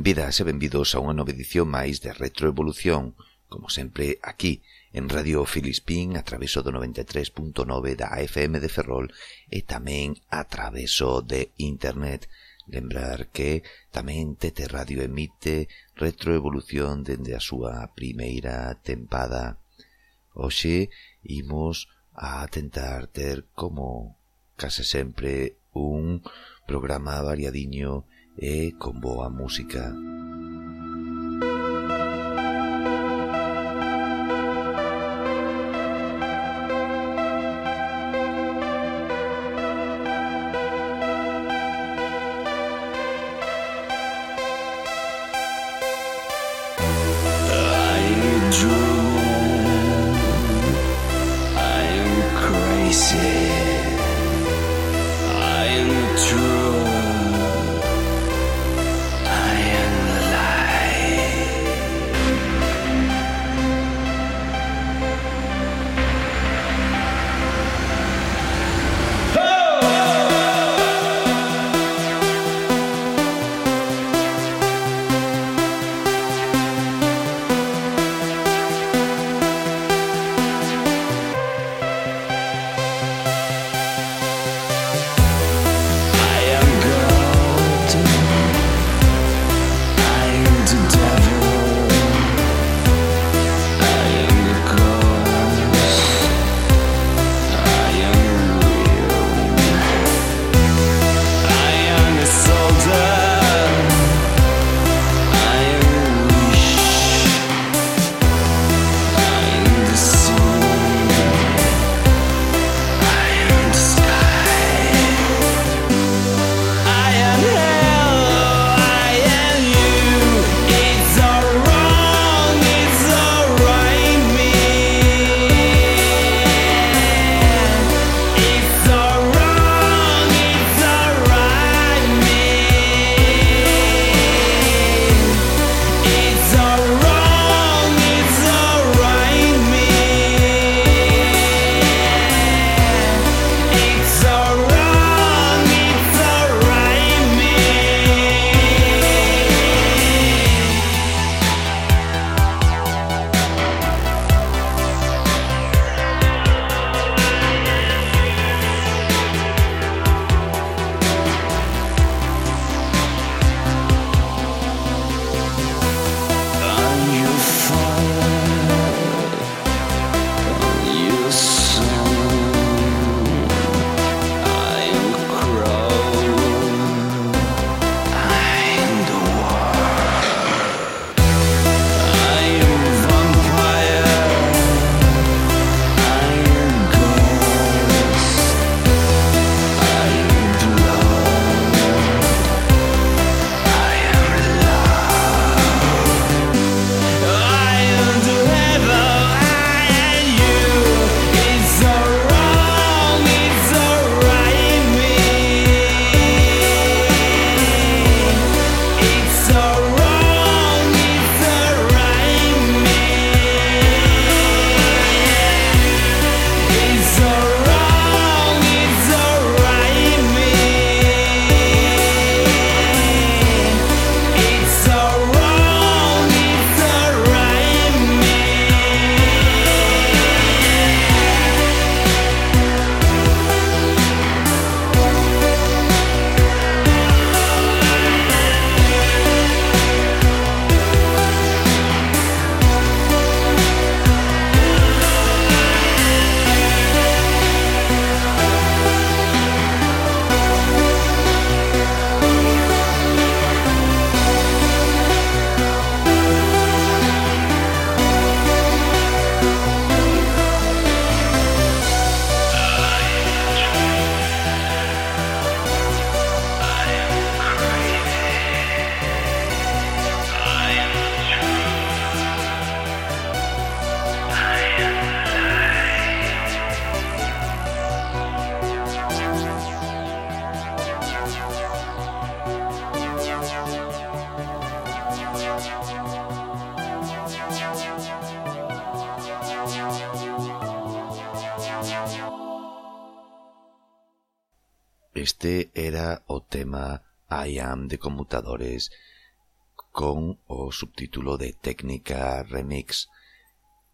Benvidas e benvidos a unha nova edición máis de Retroevolución, como sempre aquí en Radio Filispín a traveso do 93.9 da AFM de Ferrol e tamén a traveso de Internet. Lembrar que tamén Tete Radio emite Retroevolución dende a súa primeira tempada. Oxe, imos a tentar ter como case sempre un programa variadiño e e con boa música. tema I am de conmutadores con o subtítulo de Técnica Remix,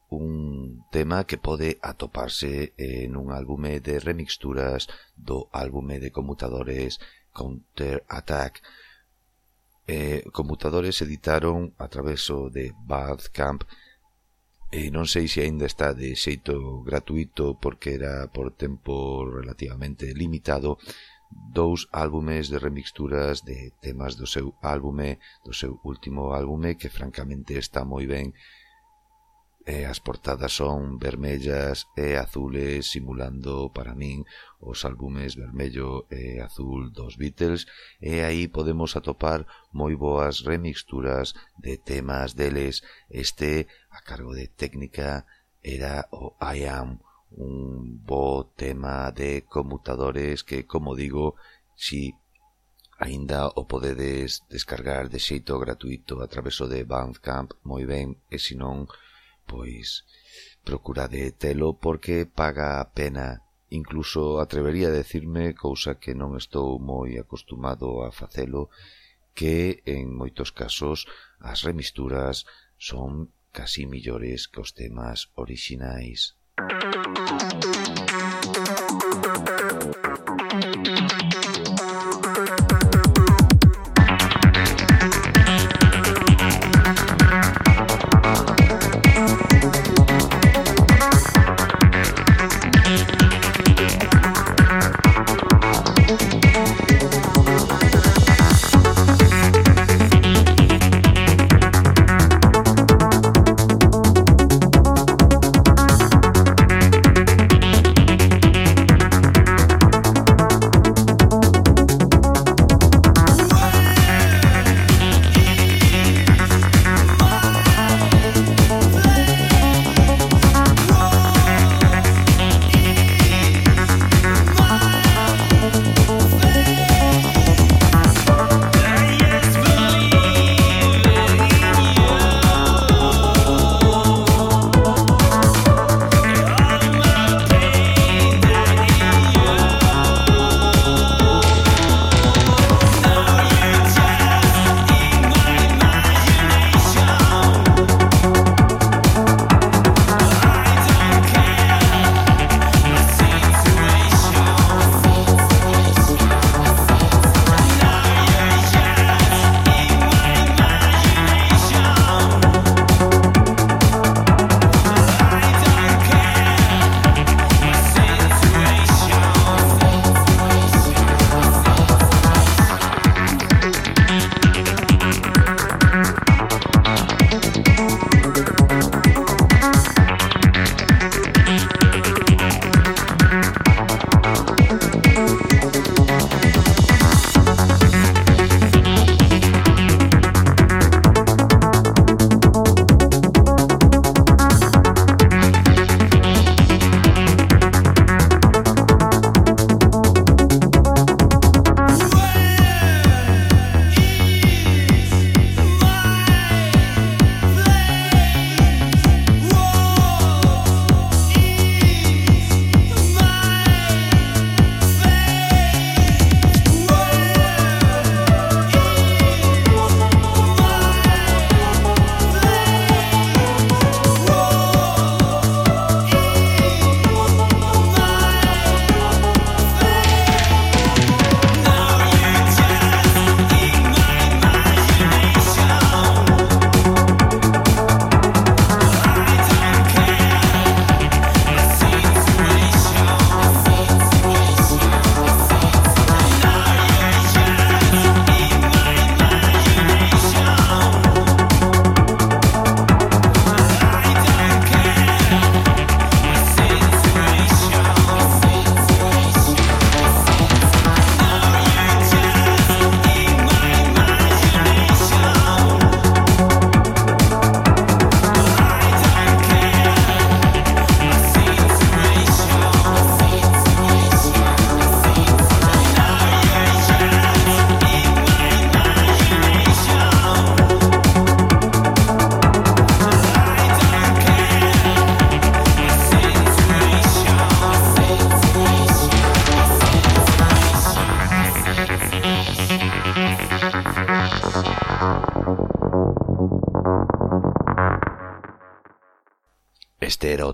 un tema que pode atoparse en un álbume de remixturas do álbume de conmutadores Counter Attack. Eh, conmutadores editaron a traveso de Bandcamp e non sei se aínda está de xeito gratuito porque era por tempo relativamente limitado, dous álbumes de remixturas de temas do seu álbume, do seu último álbume, que francamente está moi ben. E as portadas son vermellas e azules, simulando para min os álbumes vermello e azul dos Beatles, e aí podemos atopar moi boas remixturas de temas deles. Este, a cargo de técnica, era o I Am, un bo tema de conmutadores que, como digo, si aínda o podedes descargar de xeito gratuito a traveso de Bandcamp, moi ben, e se non, pois procurade telo porque paga a pena. Incluso atrevería a decirme, cousa que non estou moi acostumado a facelo, que en moitos casos as remisturas son casi millores que os temas orixinais. Thank you.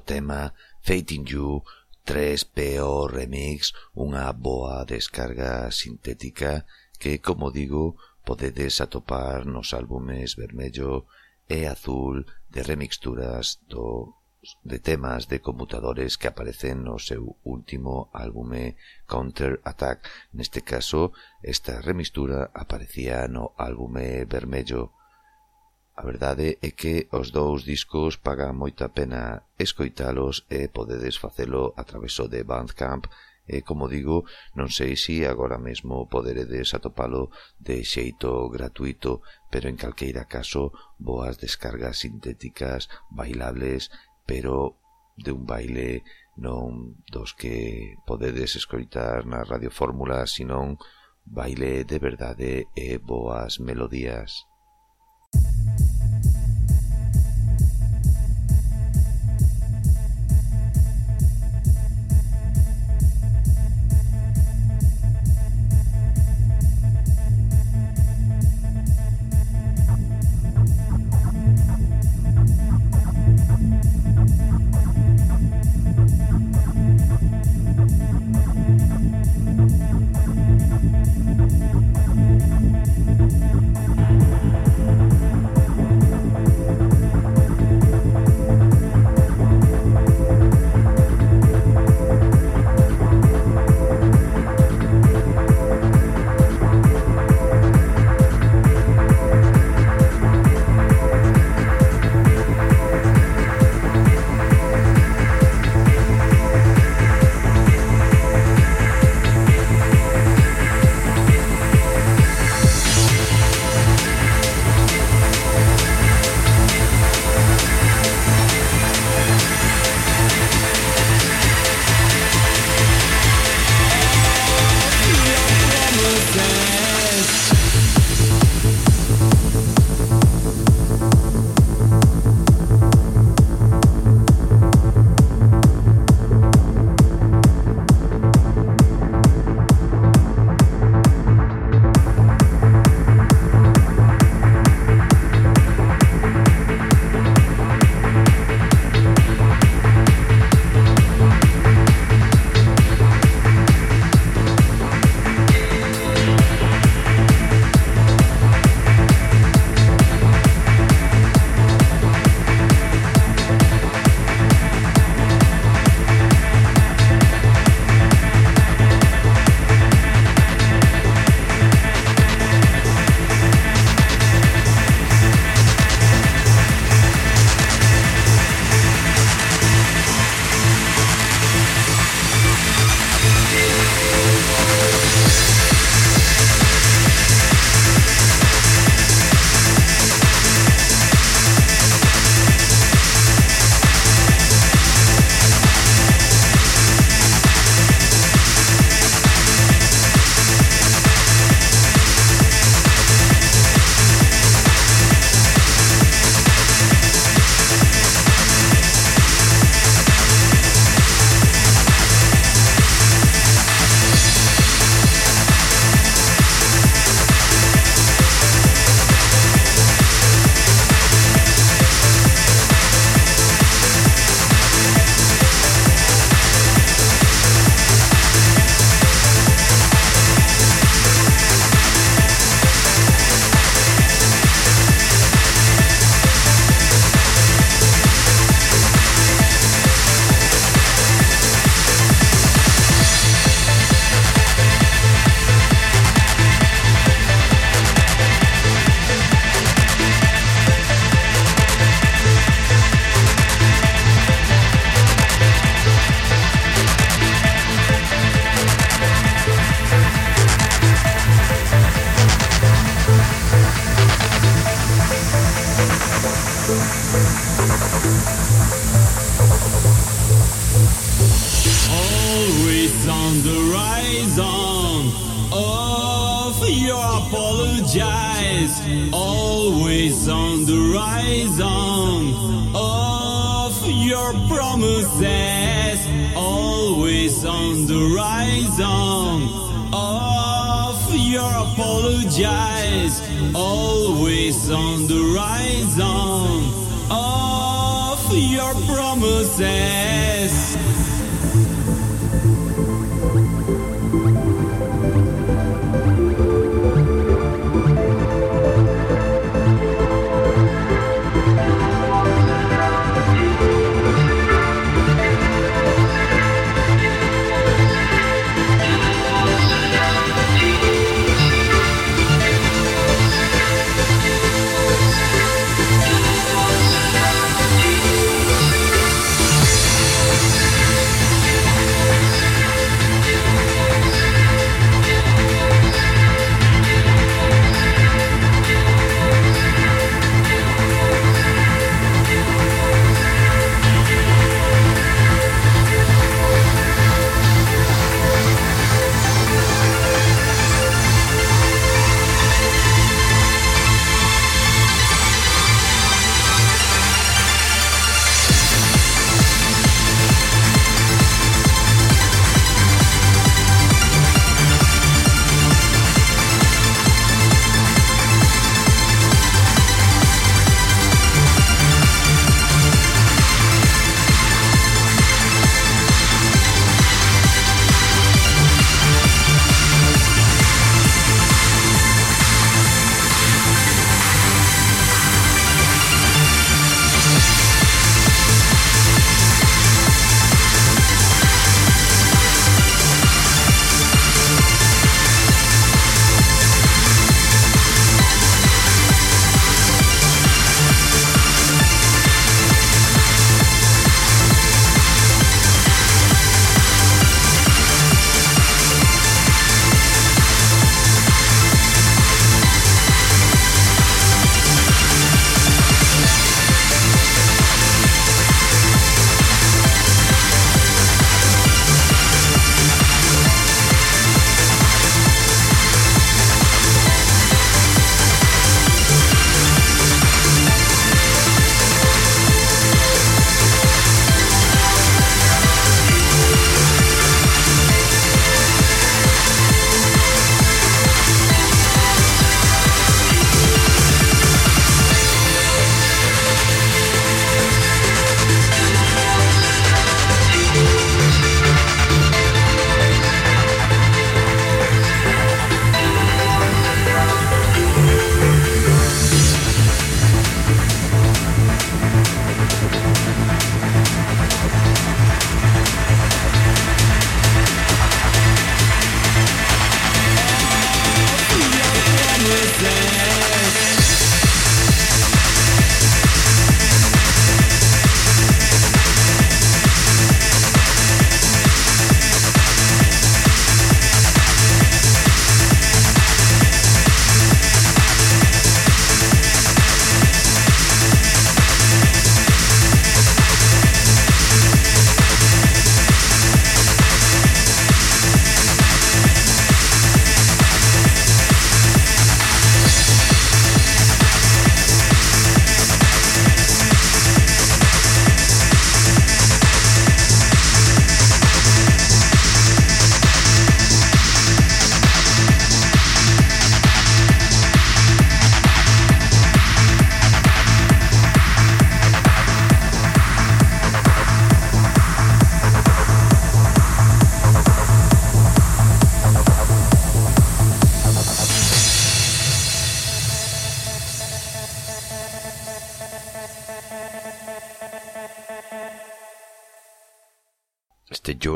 tema Fading You 3PO Remix, unha boa descarga sintética que, como digo, podedes atopar nos álbumes vermello e azul de remixturas do, de temas de computadores que aparecen no seu último álbume Counter Attack. Neste caso, esta remixtura aparecía no álbume vermello. A verdade é que os dous discos pagan moita pena escoitalos e podedes facelo a traveso de Bandcamp e, como digo, non sei se agora mesmo poderedes atopalo de xeito gratuito, pero en calqueira caso, boas descargas sintéticas, bailables, pero de un baile non dos que podedes escoitar na Radio Fórmula, senón baile de verdade e boas melodías.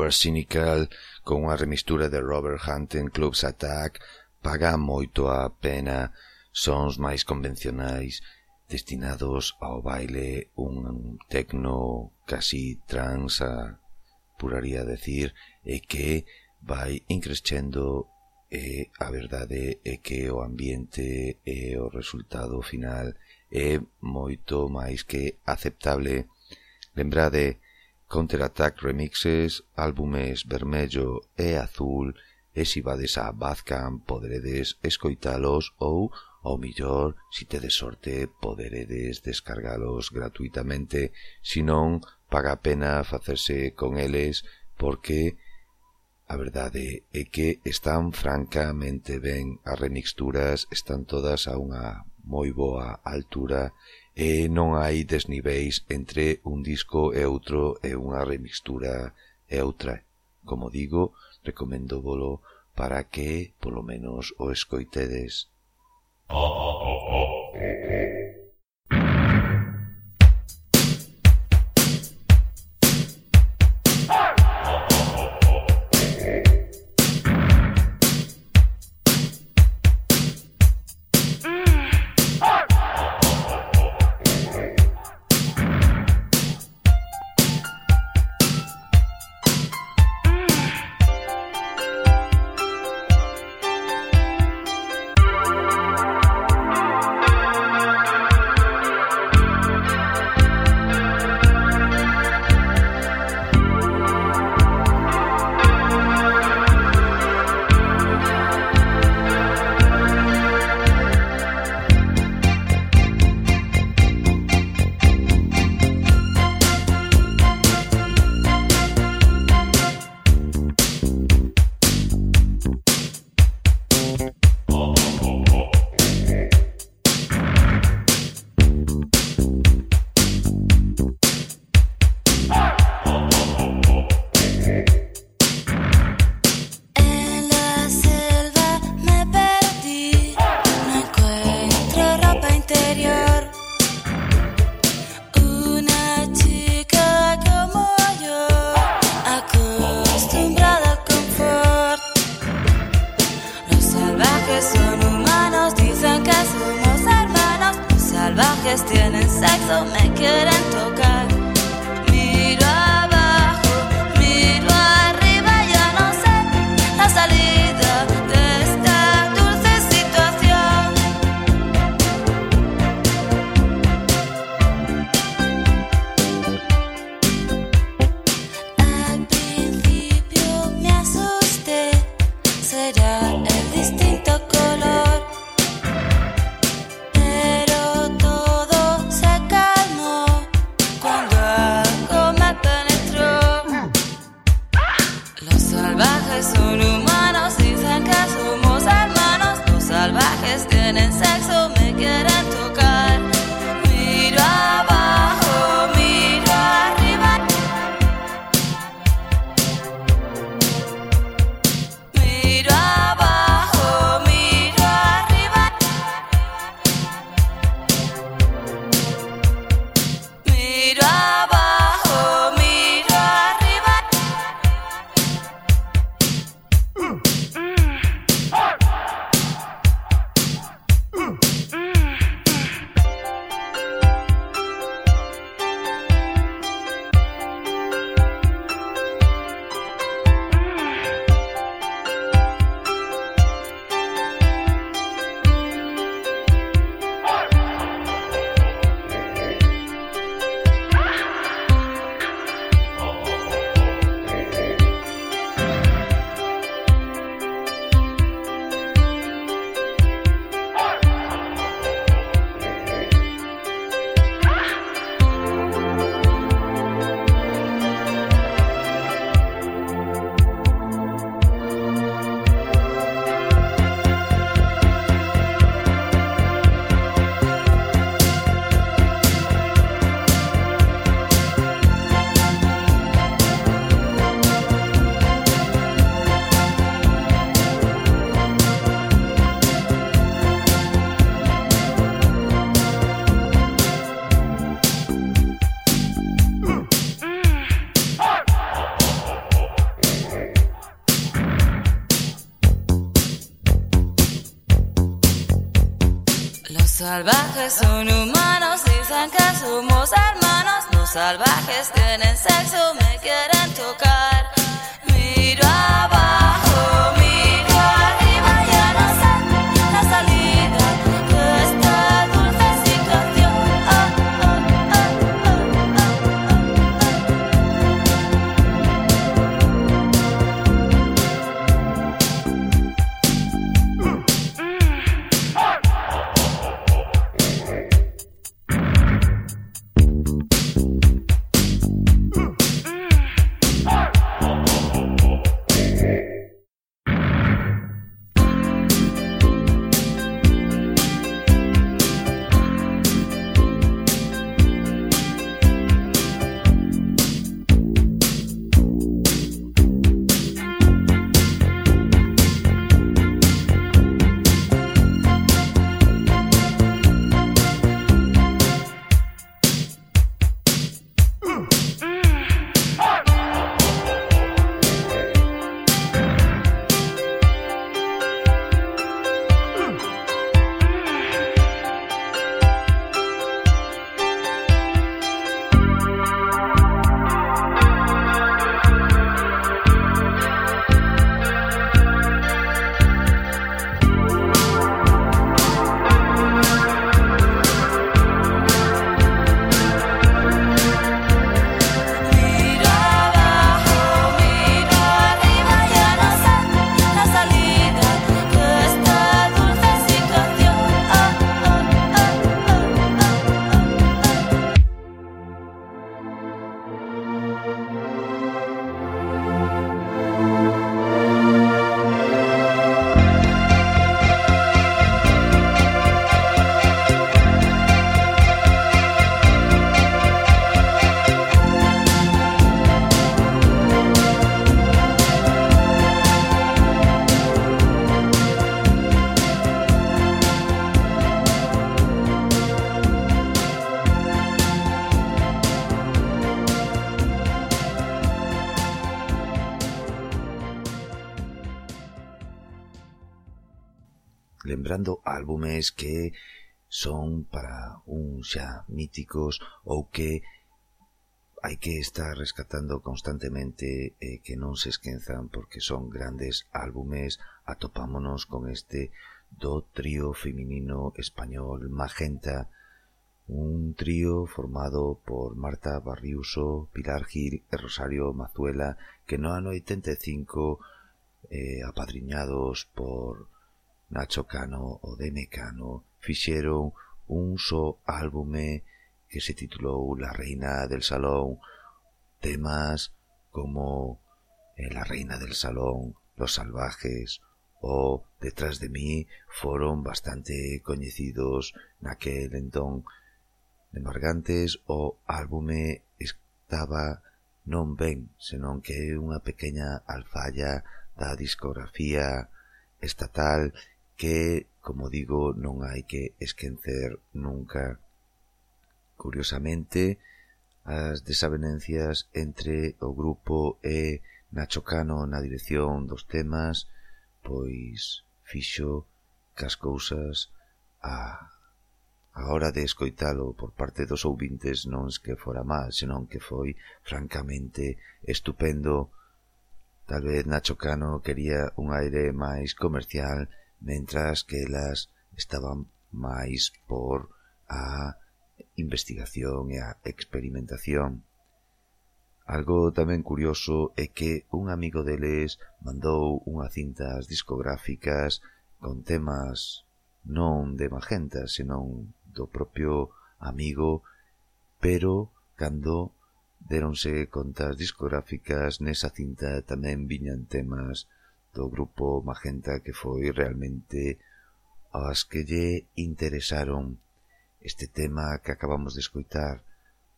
Power Cynical con unha remistura de Robert Hunt en Club's Attack paga moito a pena sons máis convencionais destinados ao baile un tecno casi trans a puraría decir e que vai increscendo e a verdade é que o ambiente e o resultado final é moito máis que aceptable. Lembrade, Counterattack remixes, álbumes vermello e azul e se vades a Bandcamp poderedes escoitalos ou, ao millor, si tedes sorte, poderedes descargalos gratuitamente, si non, paga a pena facerse con eles porque a verdade é que están francamente ben, as remixturas están todas a unha moi boa altura e non hai desniveis entre un disco e outro e unha remixtura e outra. Como digo, recomendo volo para que, polo menos, o escoitedes. Oh, oh, oh, oh, oh, oh. oh. Salvajes son humanos, dicen que somos hermanos. Los salvajes tienen sexo, me quieren tocar. Miro abajo. lembrando que son para un xa míticos ou que hai que estar rescatando constantemente e que non se esquenzan porque son grandes álbumes atopámonos con este do trío feminino español Magenta un trío formado por Marta Barriuso, Pilar Gil e Rosario Mazuela, que no ano 85 eh, apadriñados por Nacho Cano o Deme Cano fixeron un só álbume que se titulou La Reina del Salón, temas como eh, La Reina del Salón, Los Salvajes o Detrás de mí foron bastante coñecidos naquel entón. De Margantes o álbume estaba non ben, senón que é unha pequena alfalla da discografía estatal que, como digo, non hai que esquecer nunca. Curiosamente, as desavenencias entre o grupo e Nacho Cano na dirección dos temas, pois fixo que as cousas a, a hora de escoitalo por parte dos ouvintes non es que fora mal, senón que foi francamente estupendo. Tal vez Nacho Cano quería un aire máis comercial mentras que elas estaban máis por a investigación e a experimentación. Algo tamén curioso é que un amigo deles mandou unhas cintas discográficas con temas non de Magenta, senón do propio amigo, pero cando deronse contas discográficas nesa cinta tamén viñan temas do grupo Magenta que foi realmente as que lle interesaron este tema que acabamos de escoitar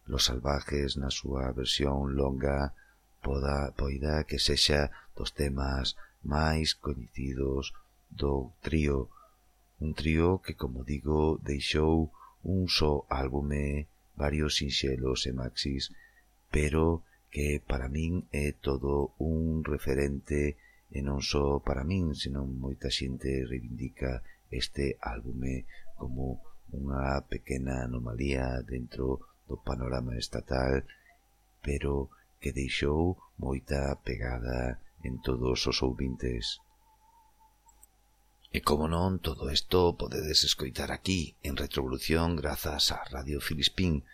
Los salvajes na súa versión longa poda, poida que sexa dos temas máis coñecidos do trío. Un trío que, como digo, deixou un só álbume varios sinxelos e maxis pero que para min é todo un referente E non só para min, senón moita xente reivindica este álbume como unha pequena anomalía dentro do panorama estatal, pero que deixou moita pegada en todos os ouvintes. E como non, todo isto podedes escoitar aquí, en Retrovolución, grazas a Radio Filispín,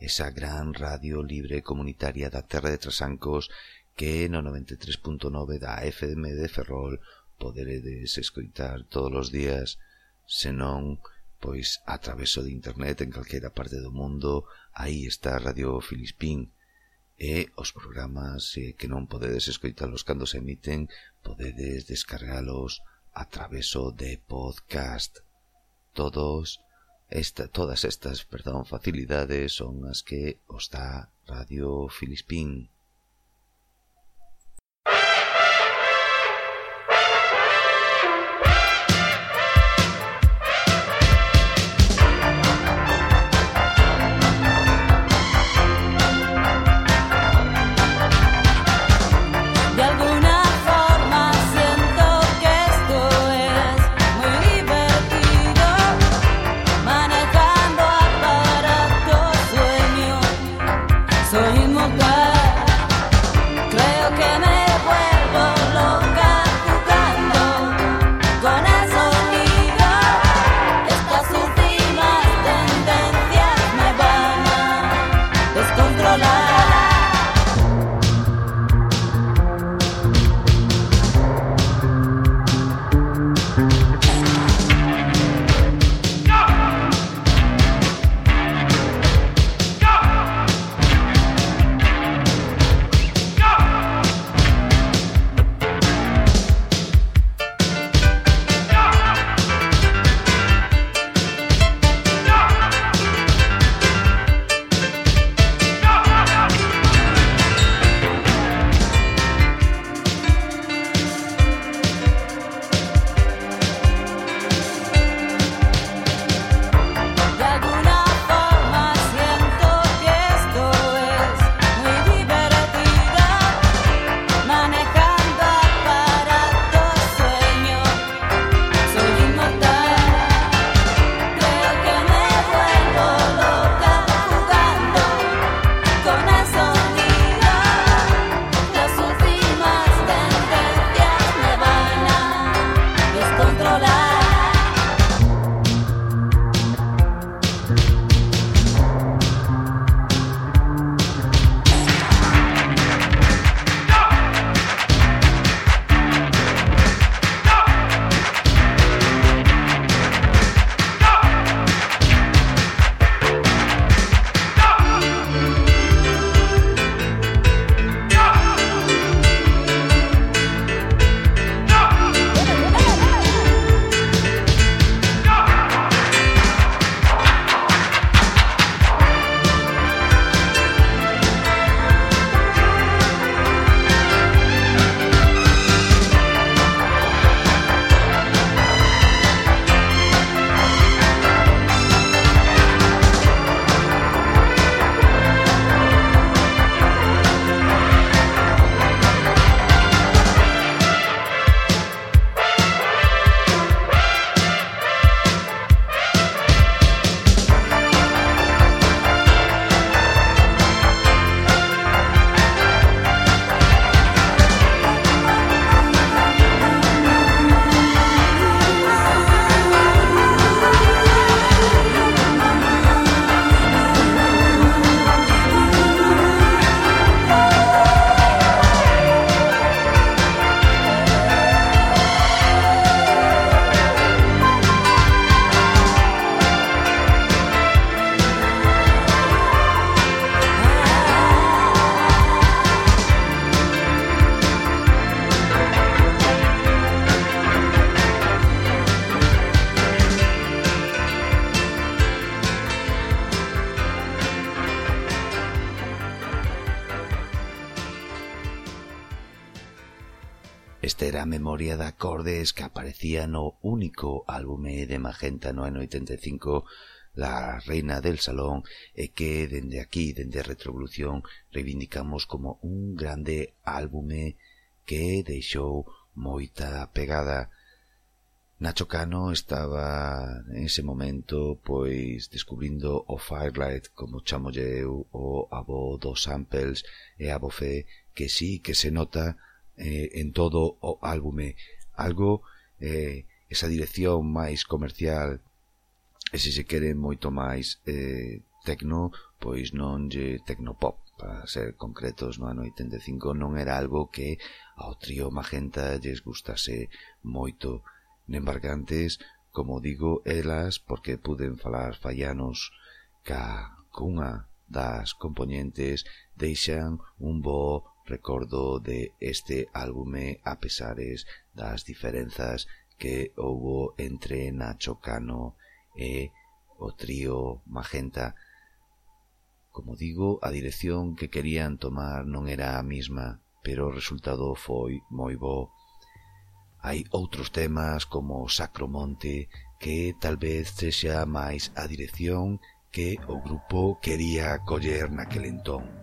esa gran radio libre comunitaria da Terra de Trasancos que no 93.9 da FM de Ferrol poderedes escoitar todos os días, senón pois a traveso de internet en calquera parte do mundo, aí está Radio Filispín e os programas eh, que non podedes escoitalos cando se emiten, podedes descargalos a traveso de podcast. Todos esta, todas estas perdón, facilidades son as que os dá Radio Filispín. memoria de acordes que aparecía no único álbume de Magenta no ano 85 La Reina del Salón e que dende aquí, dende Retrovolución, reivindicamos como un grande álbume que deixou moita pegada. Nacho Cano estaba en ese momento pois descubrindo o Firelight, como chamolle eu, o abo dos samples e a bofé que sí que se nota eh, en todo o álbume. Algo eh, esa dirección máis comercial e se se quere moito máis eh, tecno pois non lle tecnopop para ser concretos no ano 85 non era algo que ao trío Magenta lles gustase moito. Nembargantes, como digo elas porque puden falar fallanos ca cunha das componentes deixan un bo recordo de este álbume a pesares das diferenzas que houbo entre Nacho Cano e o trío Magenta. Como digo, a dirección que querían tomar non era a mesma, pero o resultado foi moi bo. Hai outros temas como Sacromonte que tal vez sexa máis a dirección que o grupo quería coller naquel entón.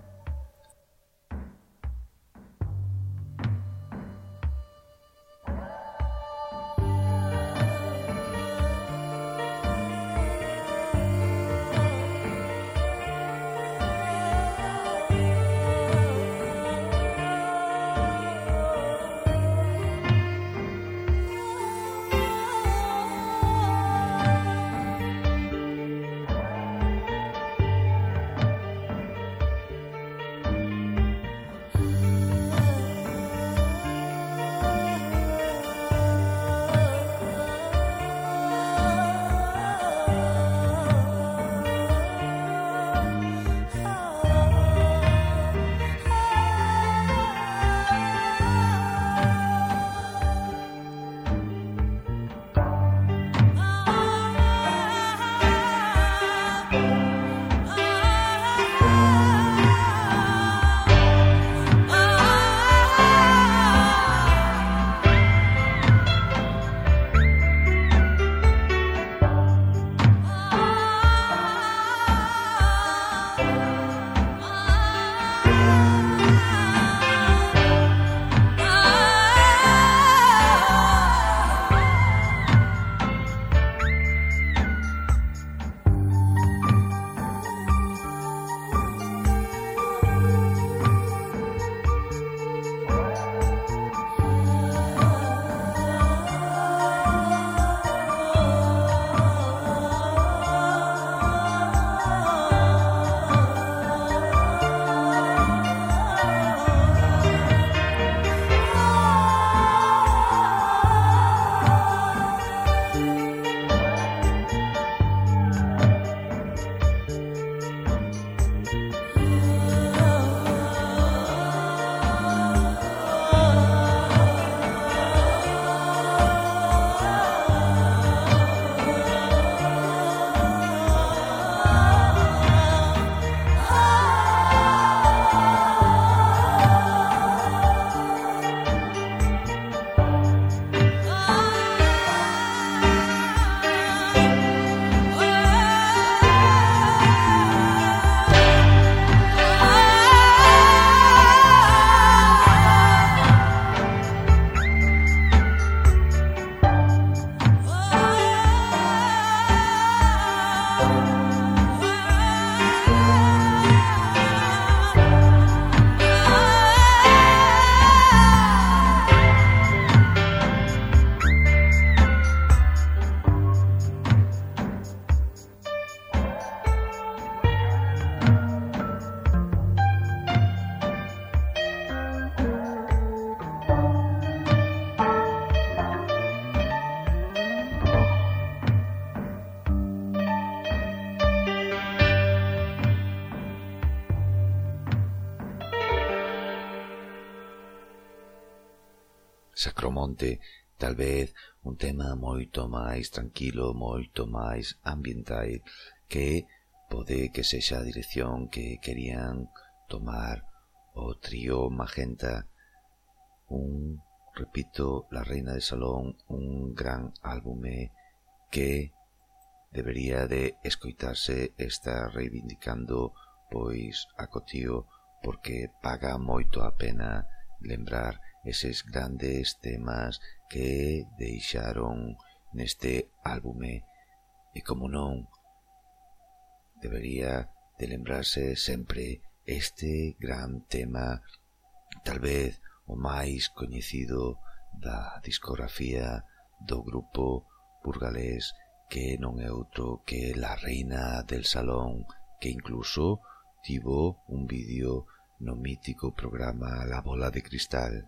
tema moito máis tranquilo, moito máis ambiental, que pode que sexa a dirección que querían tomar o trío Magenta, un, repito, La Reina de Salón, un gran álbume que debería de escoitarse está reivindicando pois a Cotío porque paga moito a pena lembrar eses grandes temas que deixaron neste álbume e, como non, debería de lembrarse sempre este gran tema, tal vez o máis coñecido da discografía do grupo burgalés que non é outro que La Reina del Salón, que incluso tivo un vídeo no mítico programa La Bola de Cristal.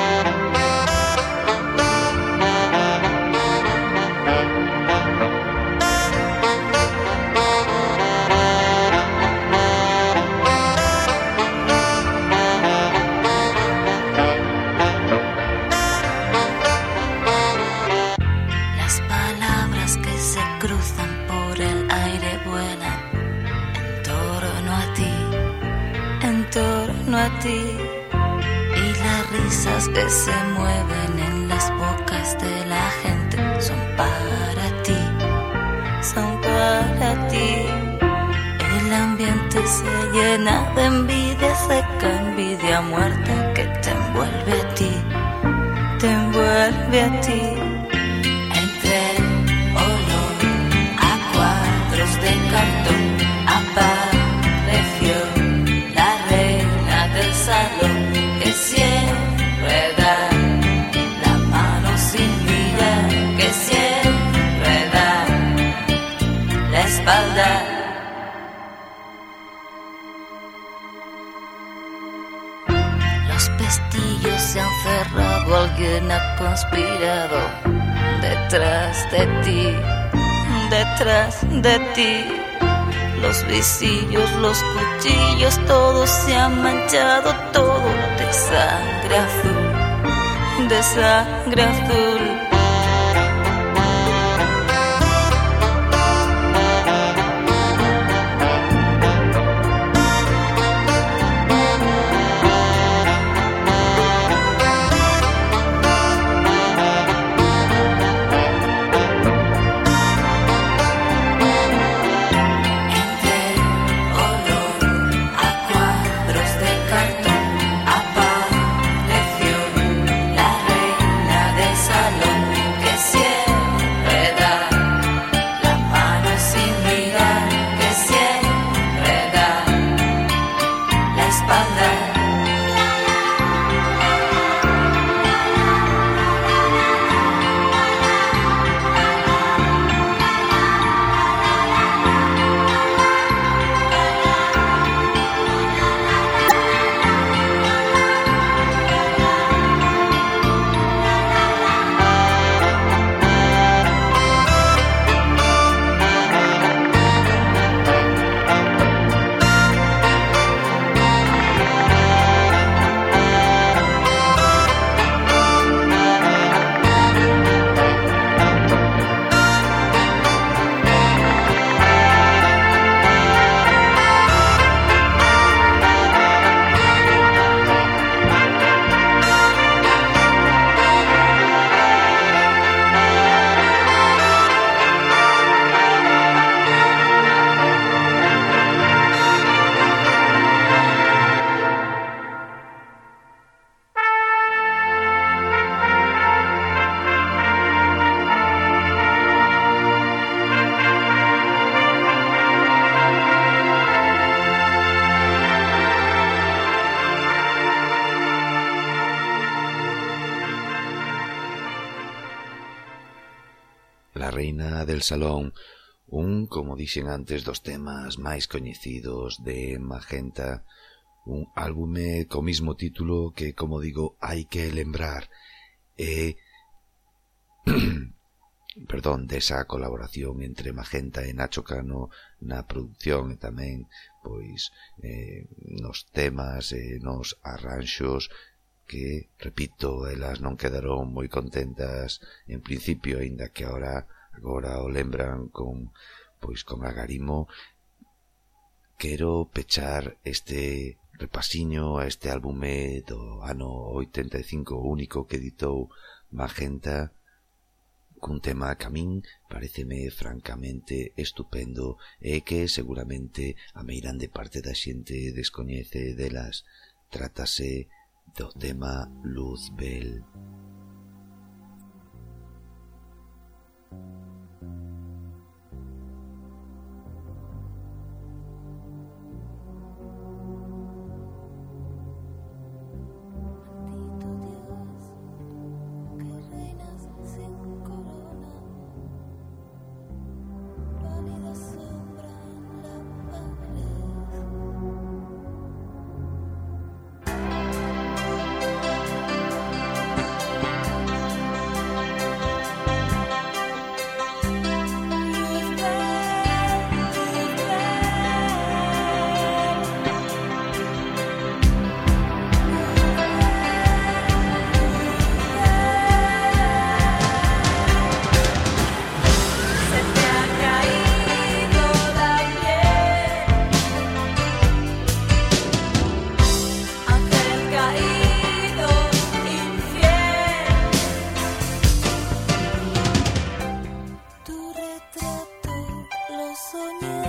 todo de sangre azul, de azul. del salón un, como dixen antes, dos temas máis coñecidos de Magenta, un álbume co mismo título que, como digo, hai que lembrar e... perdón, desa colaboración entre Magenta e Nacho Cano na produción e tamén pois eh, nos temas e nos arranxos que, repito, elas non quedaron moi contentas en principio, aínda que ahora Agora o lembran con pois con agarimo. Quero pechar este repasiño a este álbume do ano 85 único que editou Magenta cun tema que a min pareceme francamente estupendo e que seguramente a meirande parte da xente descoñece delas. Trátase do tema Luz Bel. soñé.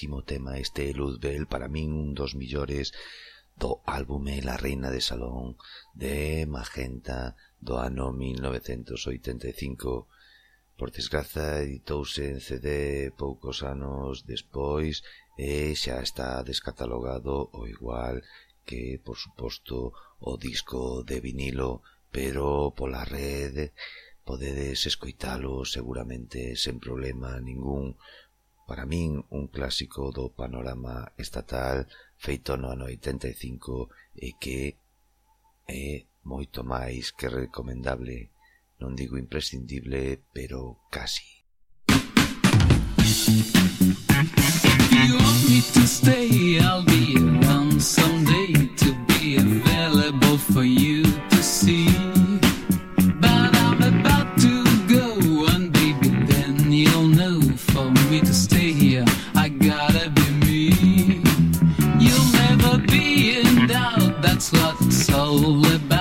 belísimo tema este Luzbel, para min un dos millores do álbume La Reina de Salón de Magenta do ano 1985. Por desgraza editouse en CD poucos anos despois e xa está descatalogado o igual que, por suposto, o disco de vinilo, pero pola red podedes escoitalo seguramente sen problema ningún para min un clásico do panorama estatal feito no ano 85 e que é moito máis que recomendable, non digo imprescindible, pero casi. You want me to stay, I'll be around someday to be available for you to see. slowly back.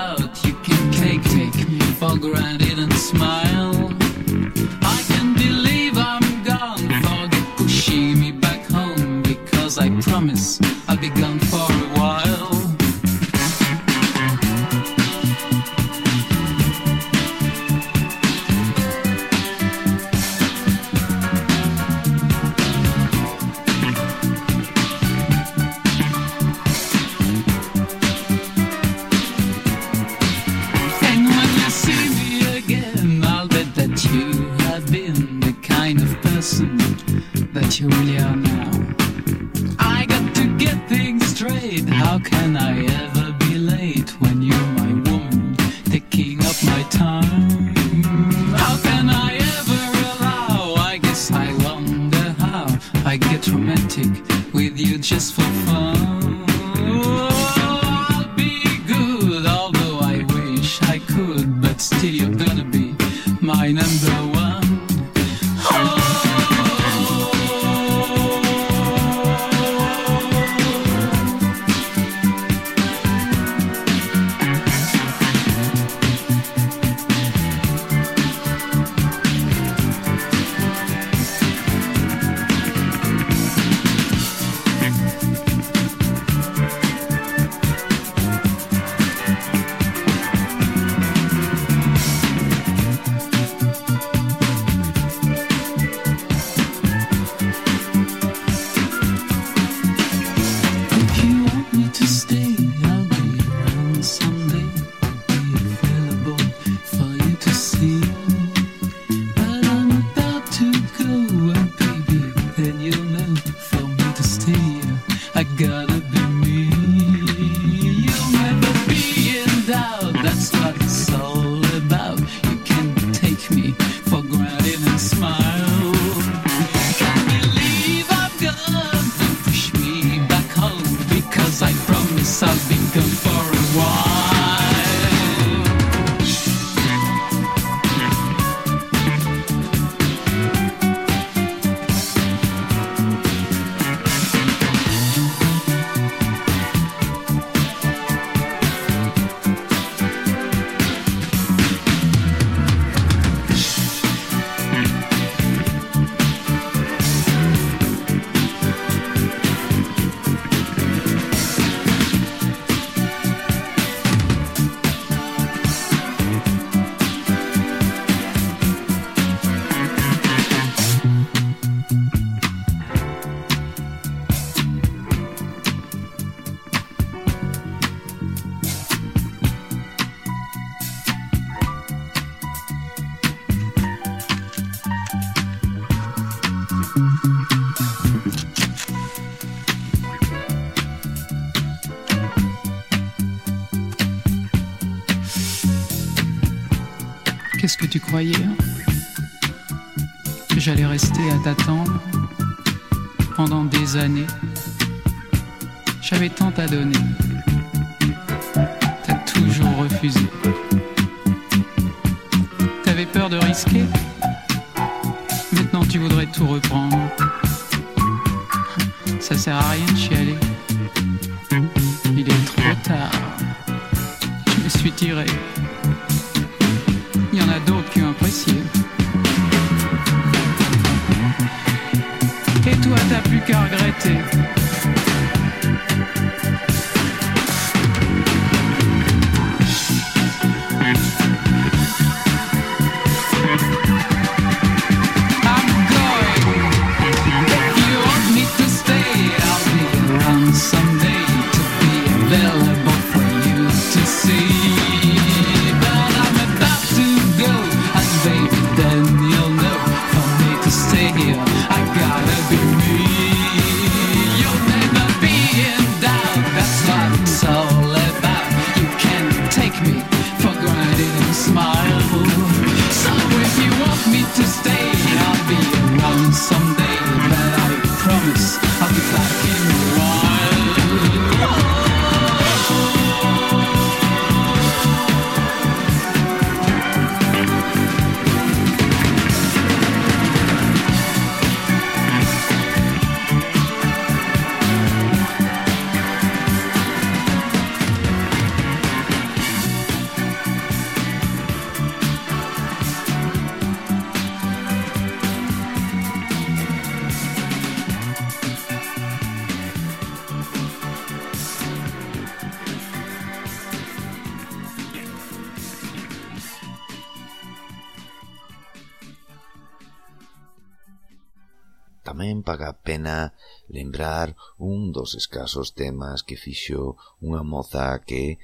dos escasos temas que fixo unha moza que,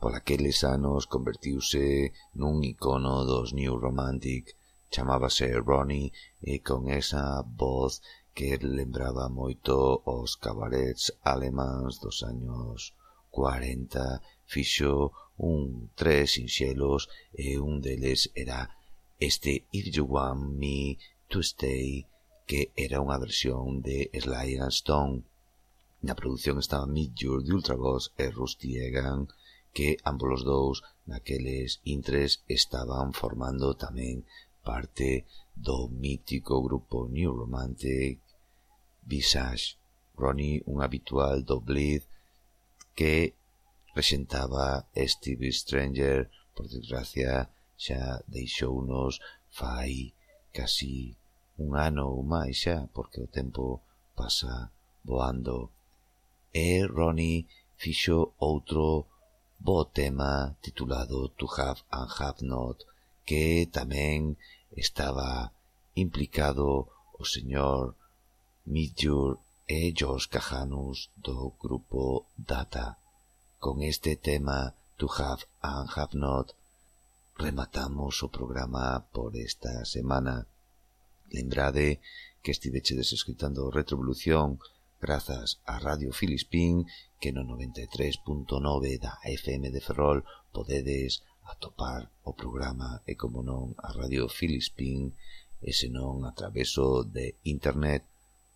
pola aqueles anos, convertiuse nun icono dos New Romantic, chamábase Ronnie e con esa voz que lembraba moito os cabarets alemáns dos años 40, fixo un tres sinxelos e un deles era este If You Want Me to Stay, que era unha versión de Sly and Stone. Na produción estaban Midjour de Ultravox e Rusty Egan, que ambos os dous naqueles intres estaban formando tamén parte do mítico grupo New Romantic Visage. Ronnie, un habitual do Bleed, que presentaba Stevie Stranger, por desgracia, xa deixounos fai casi un ano ou máis xa, porque o tempo pasa voando e Ronnie fixo outro bo tema titulado To Have and Have Not, que tamén estaba implicado o señor Midjur e George Cajanus do grupo Data. Con este tema To Have and Have Not rematamos o programa por esta semana. Lembrade que estivechedes escritando Retrovolución grazas a Radio Filispín que no 93.9 da FM de Ferrol podedes atopar o programa e como non a Radio Filispín e senón a traveso de internet.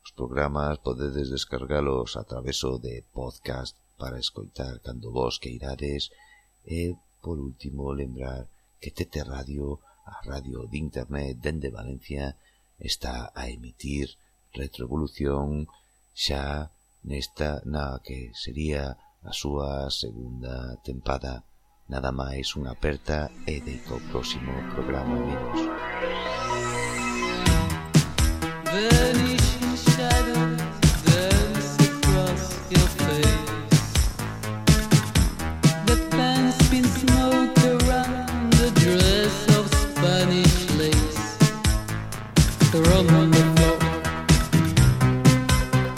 Os programas podedes descargalos a traveso de podcast para escoitar cando vos queirades e por último lembrar que Tete Radio a radio de internet dende Valencia está a emitir Retroevolución xa nesta na que sería a súa segunda tempada. Nada máis unha aperta e deito o próximo programa menos.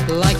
Like